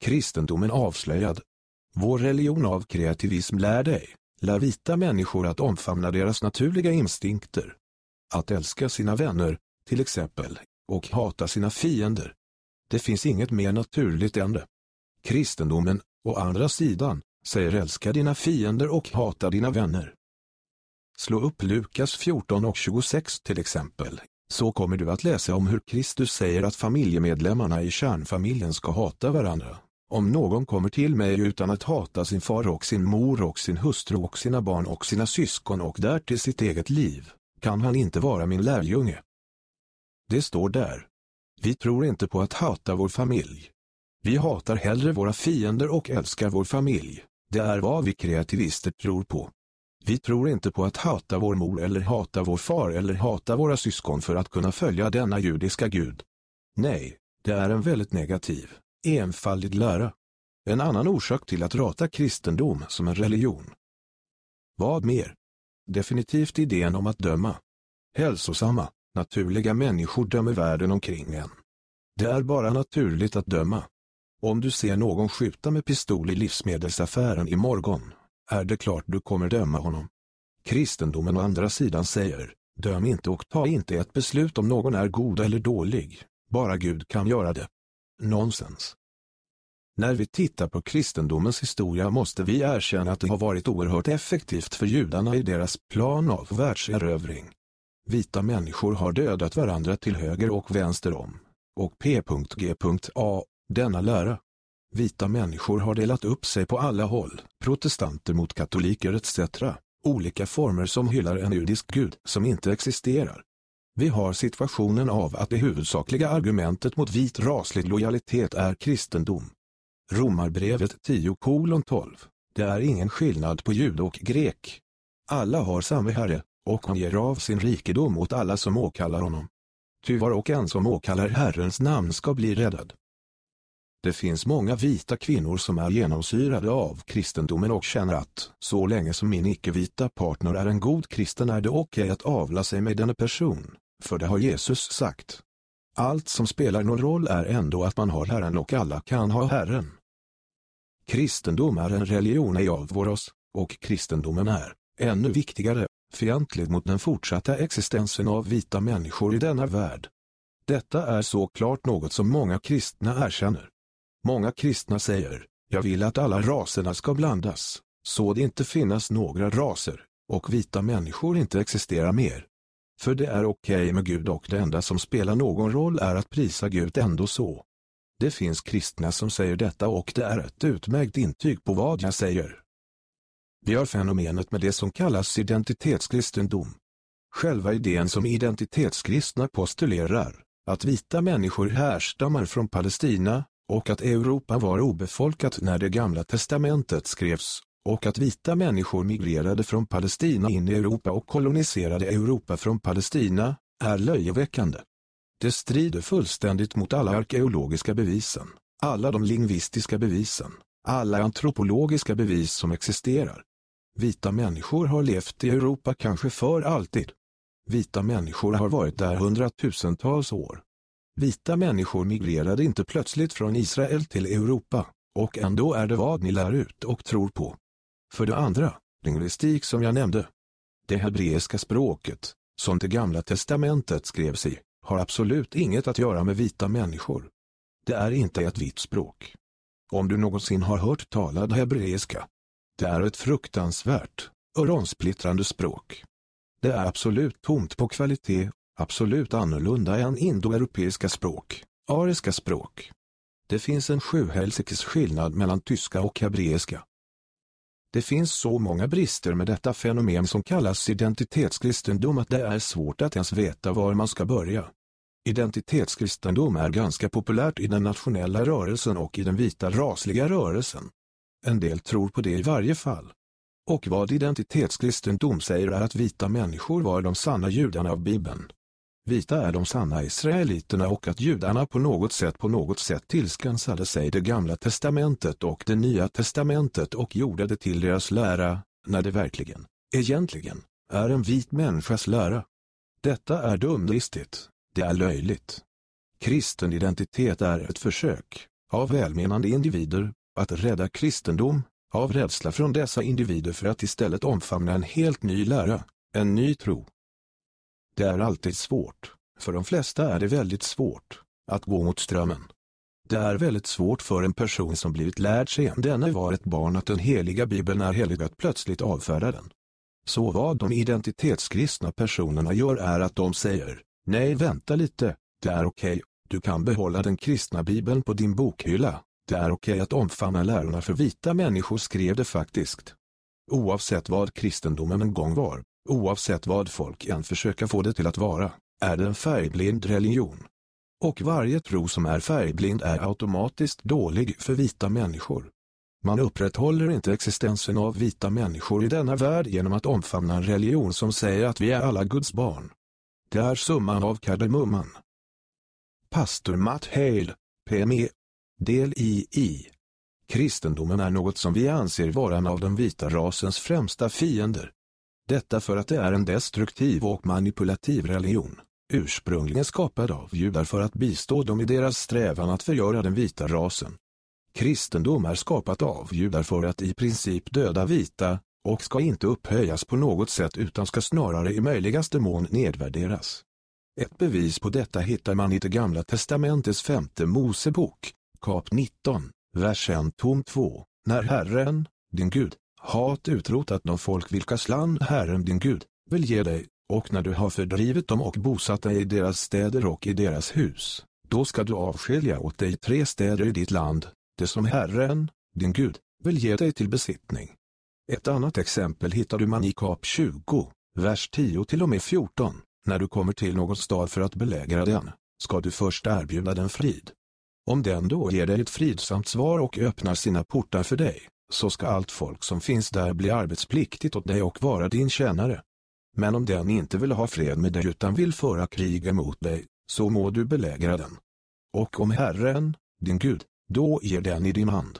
Kristendomen avslöjad. Vår religion av kreativism lär dig, lär vita människor att omfamna deras naturliga instinkter. Att älska sina vänner, till exempel, och hata sina fiender. Det finns inget mer naturligt än det. Kristendomen, å andra sidan, säger älska dina fiender och hata dina vänner. Slå upp Lukas 14 och 26 till exempel, så kommer du att läsa om hur Kristus säger att familjemedlemmarna i kärnfamiljen ska hata varandra. Om någon kommer till mig utan att hata sin far och sin mor och sin hustru och sina barn och sina syskon och därtill sitt eget liv, kan han inte vara min lärjunge. Det står där. Vi tror inte på att hata vår familj. Vi hatar hellre våra fiender och älskar vår familj. Det är vad vi kreativister tror på. Vi tror inte på att hata vår mor eller hata vår far eller hata våra syskon för att kunna följa denna judiska gud. Nej, det är en väldigt negativ, enfaldig lära. En annan orsak till att rata kristendom som en religion. Vad mer? Definitivt idén om att döma. Hälsosamma, naturliga människor dömer världen omkring en. Det är bara naturligt att döma. Om du ser någon skjuta med pistol i livsmedelsaffären imorgon, är det klart du kommer döma honom. Kristendomen å andra sidan säger, döm inte och ta inte ett beslut om någon är god eller dålig, bara Gud kan göra det. Nonsens. När vi tittar på kristendomens historia måste vi erkänna att det har varit oerhört effektivt för judarna i deras plan av världserövring. Vita människor har dödat varandra till höger och vänster om, och P.G.A. denna lära. Vita människor har delat upp sig på alla håll, protestanter mot katoliker etc. Olika former som hyllar en judisk gud som inte existerar. Vi har situationen av att det huvudsakliga argumentet mot vit raslig lojalitet är kristendom. Romarbrevet 10.12 Det är ingen skillnad på jud och grek. Alla har samma herre, och han ger av sin rikedom åt alla som åkallar honom. Ty var och en som åkallar Herrens namn ska bli räddad. Det finns många vita kvinnor som är genomsyrade av kristendomen och känner att, så länge som min icke-vita partner är en god kristen är det okej okay att avla sig med denna person, för det har Jesus sagt. Allt som spelar någon roll är ändå att man har Herren och alla kan ha Herren. Kristendom är en religion i av oss, och kristendomen är, ännu viktigare, fientlig mot den fortsatta existensen av vita människor i denna värld. Detta är såklart något som många kristna erkänner. Många kristna säger, jag vill att alla raserna ska blandas, så det inte finnas några raser, och vita människor inte existerar mer. För det är okej okay med Gud och det enda som spelar någon roll är att prisa Gud ändå så. Det finns kristna som säger detta och det är ett utmärkt intyg på vad jag säger. Vi har fenomenet med det som kallas identitetskristendom. Själva idén som identitetskristna postulerar, att vita människor härstammar från Palestina, och att Europa var obefolkat när det gamla testamentet skrevs, och att vita människor migrerade från Palestina in i Europa och koloniserade Europa från Palestina, är löjeväckande. Det strider fullständigt mot alla arkeologiska bevisen, alla de lingvistiska bevisen, alla antropologiska bevis som existerar. Vita människor har levt i Europa kanske för alltid. Vita människor har varit där hundratusentals år. Vita människor migrerade inte plötsligt från Israel till Europa, och ändå är det vad ni lär ut och tror på. För det andra, lingvistik som jag nämnde. Det hebreiska språket, som det gamla testamentet skrevs i, har absolut inget att göra med vita människor. Det är inte ett vitt språk. Om du någonsin har hört talad hebreiska. Det är ett fruktansvärt, öronsplittrande språk. Det är absolut tomt på kvalitet absolut annorlunda än indoeuropeiska språk, ariska språk. Det finns en sjuhelsikes skillnad mellan tyska och hebreiska. Det finns så många brister med detta fenomen som kallas identitetskristendom att det är svårt att ens veta var man ska börja. Identitetskristendom är ganska populärt i den nationella rörelsen och i den vita rasliga rörelsen. En del tror på det i varje fall. Och vad identitetskristendom säger är att vita människor var de sanna judarna av Bibeln. Vita är de sanna israeliterna och att judarna på något sätt på något sätt tillskansade sig det gamla testamentet och det nya testamentet och gjorde det till deras lära, när det verkligen, egentligen, är en vit människas lära. Detta är dumdristigt, det är löjligt. Kristen identitet är ett försök, av välmenande individer, att rädda kristendom, av rädsla från dessa individer för att istället omfamna en helt ny lära, en ny tro. Det är alltid svårt, för de flesta är det väldigt svårt, att gå mot strömmen. Det är väldigt svårt för en person som blivit lärd sedan denna var ett barn att den heliga bibeln är helig att plötsligt avfärda den. Så vad de identitetskristna personerna gör är att de säger, nej vänta lite, det är okej, okay. du kan behålla den kristna bibeln på din bokhylla, det är okej okay att omfamna lärorna för vita människor skrev det faktiskt. Oavsett vad kristendomen en gång var, oavsett vad folk än försöker få det till att vara, är det en färgblind religion. Och varje tro som är färgblind är automatiskt dålig för vita människor. Man upprätthåller inte existensen av vita människor i denna värld genom att omfamna en religion som säger att vi är alla Guds barn. Det är summan av kardemumman. Pastor Matt Hale, PME. Del i I. Kristendomen är något som vi anser vara en av den vita rasens främsta fiender. Detta för att det är en destruktiv och manipulativ religion ursprungligen skapad av judar för att bistå dem i deras strävan att förgöra den vita rasen. Kristendom är skapat av judar för att i princip döda vita, och ska inte upphöjas på något sätt utan ska snarare i möjligaste mån nedvärderas. Ett bevis på detta hittar man i det gamla testamentets femte Mosebok, kap 19, vers 1 tom 2, när Herren, din Gud, hat utrotat de folk vilkas land Herren din Gud vill ge dig, och när du har fördrivit dem och bosatt dig i deras städer och i deras hus, då ska du avskilja åt dig tre städer i ditt land, det som Herren, din Gud, vill ge dig till besittning. Ett annat exempel hittar du man i kap 20, vers 10 till och med 14. När du kommer till någon stad för att belägra den, ska du först erbjuda den frid. Om den då ger dig ett fridsamt svar och öppnar sina portar för dig, så ska allt folk som finns där bli arbetspliktigt åt dig och vara din tjänare. Men om den inte vill ha fred med dig utan vill föra krig emot dig, så må du belägra den. Och om Herren, din Gud, då ger den i din hand.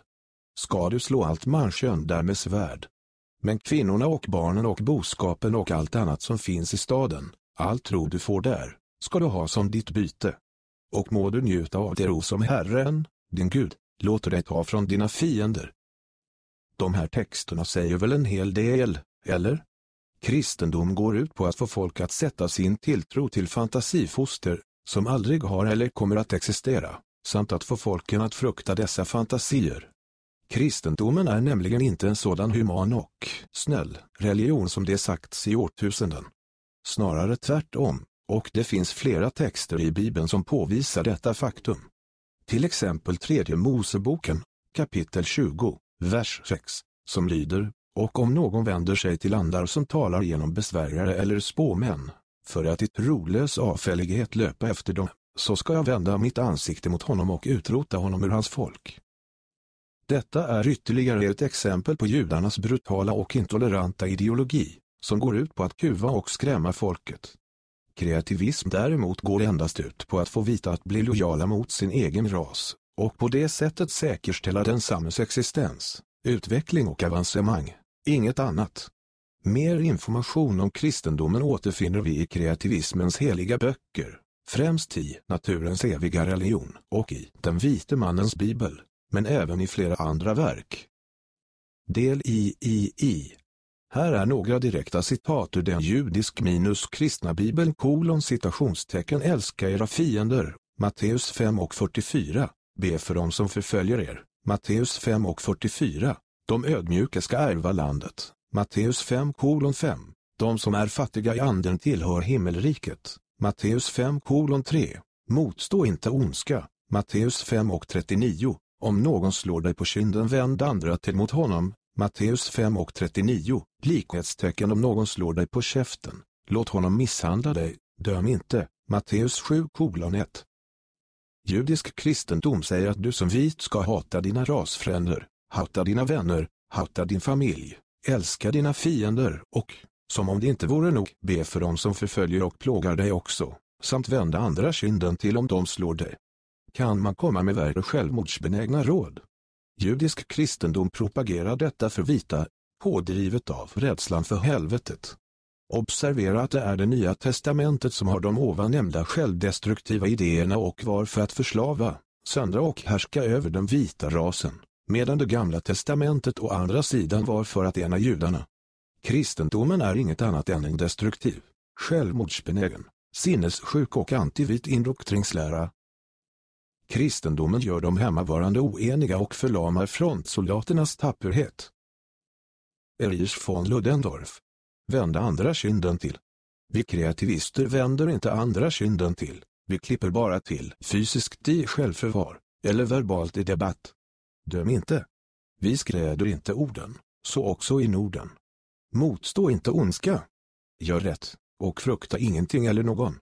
Ska du slå allt manskön där med svärd. Men kvinnorna och barnen och boskapen och allt annat som finns i staden, allt tro du får där, ska du ha som ditt byte. Och må du njuta av det ro som Herren, din Gud, låter dig ta från dina fiender. De här texterna säger väl en hel del, eller? Kristendom går ut på att få folk att sätta sin tilltro till fantasifoster, som aldrig har eller kommer att existera, samt att få folken att frukta dessa fantasier. Kristendomen är nämligen inte en sådan human och snäll religion som det sagts i årtusenden. Snarare tvärtom, och det finns flera texter i Bibeln som påvisar detta faktum. Till exempel tredje Moseboken, kapitel 20, vers 6, som lyder och om någon vänder sig till andar som talar genom besvärjare eller spåmän, för att i trolös avfällighet löpa efter dem, så ska jag vända mitt ansikte mot honom och utrota honom ur hans folk. Detta är ytterligare ett exempel på judarnas brutala och intoleranta ideologi, som går ut på att kuva och skrämma folket. Kreativism däremot går endast ut på att få vita att bli lojala mot sin egen ras, och på det sättet säkerställa densammes existens, utveckling och avancemang. Inget annat. Mer information om kristendomen återfinner vi i kreativismens heliga böcker, främst i Naturens eviga religion och i Den vite mannens bibel, men även i flera andra verk. Del i i i. Här är några direkta citat ur den judisk minus kristna bibeln kolon citationstecken älska era fiender, Matteus 5 och 44, be för dem som förföljer er, Matteus 5 och 44, de ödmjuka ska ärva landet. Matteus 5 kolon 5. De som är fattiga i anden tillhör himmelriket. Matteus 5 kolon 3. Motstå inte ondska. Matteus 5 och 39. Om någon slår dig på kinden vänd andra till mot honom. Matteus 5 och 39. Likhetstecken om någon slår dig på käften. Låt honom misshandla dig. Döm inte. Matteus 7 kolon 1. Judisk kristendom säger att du som vit ska hata dina rasfränder, hata dina vänner, hata din familj, älska dina fiender och, som om det inte vore nog, be för dem som förföljer och plågar dig också, samt vända andra kinden till om de slår dig. Kan man komma med värre självmordsbenägna råd? Judisk kristendom propagerar detta för vita, pådrivet av rädslan för helvetet. Observera att det är det nya testamentet som har de ovan nämnda självdestruktiva idéerna och var för att förslava, söndra och härska över den vita rasen, medan det gamla testamentet å andra sidan var för att ena judarna. Kristendomen är inget annat än en destruktiv, självmordsbenägen, sinnessjuk och antivit indoktrinslära. Kristendomen gör de hemmavarande oeniga och förlamar frontsoldaternas tapperhet. Erich von Ludendorff. Vända andra kinden till. Vi kreativister vänder inte andra kinden till, vi klipper bara till fysiskt i självförvar, eller verbalt i debatt. Döm inte. Vi skräder inte orden, så också i Norden. Motstå inte ondska. Gör rätt, och frukta ingenting eller någon.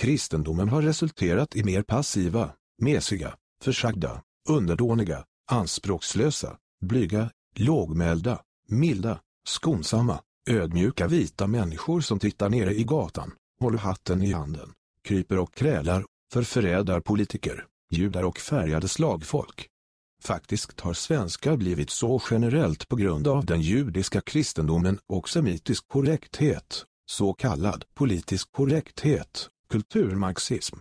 Kristendomen har resulterat i mer passiva, mesiga, försagda, underdåniga, anspråkslösa, blyga, lågmälda, milda, skonsamma, ödmjuka vita människor som tittar nere i gatan, håller hatten i handen, kryper och krälar, förförrädar politiker, judar och färgade slagfolk. Faktiskt har svenskar blivit så generellt på grund av den judiska kristendomen och semitisk korrekthet, så kallad politisk korrekthet, kulturmarxism.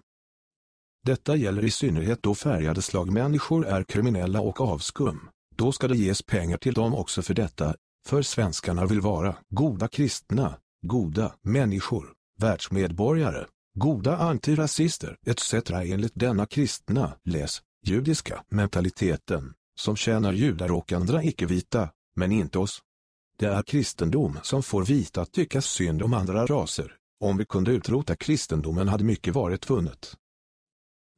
Detta gäller i synnerhet då färgade slagmänniskor är kriminella och avskum. Då ska det ges pengar till dem också för detta, för svenskarna vill vara goda kristna, goda människor, världsmedborgare, goda antirasister etc. enligt denna kristna, läs, judiska mentaliteten, som tjänar judar och andra icke-vita, men inte oss. Det är kristendom som får vita att tycka synd om andra raser. Om vi kunde utrota kristendomen hade mycket varit vunnet.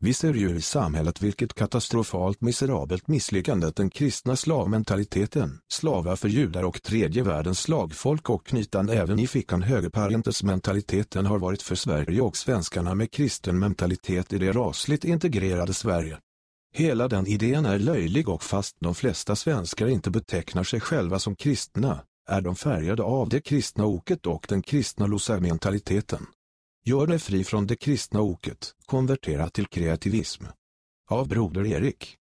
Vi ser ju i samhället vilket katastrofalt miserabelt misslyckande den kristna slavmentaliteten, slavar för judar och tredje världens slagfolk och knytan även i fickan högerparentes mentaliteten har varit för Sverige och svenskarna med kristen mentalitet i det rasligt integrerade Sverige. Hela den idén är löjlig och fast de flesta svenskar inte betecknar sig själva som kristna, är de färgade av det kristna oket och den kristna losamentaliteten. Gör dig fri från det kristna oket, konvertera till kreativism. Av Broder Erik